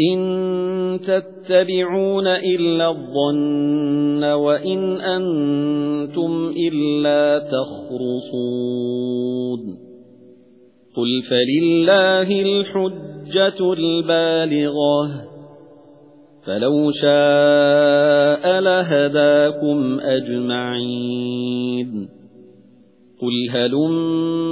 إِن تَتَّبِعُونَ إِلَّا الظَّنَّ وَإِنْ أَنتُمْ إِلَّا تَخْرُصُونَ قُلْ فَلِلَّهِ الْحُجَّةُ الْبَالِغَةُ فَلَوْ شَاءَ لَهَدَاكُمْ أَجْمَعِينَ قُلْ هَلُمَّ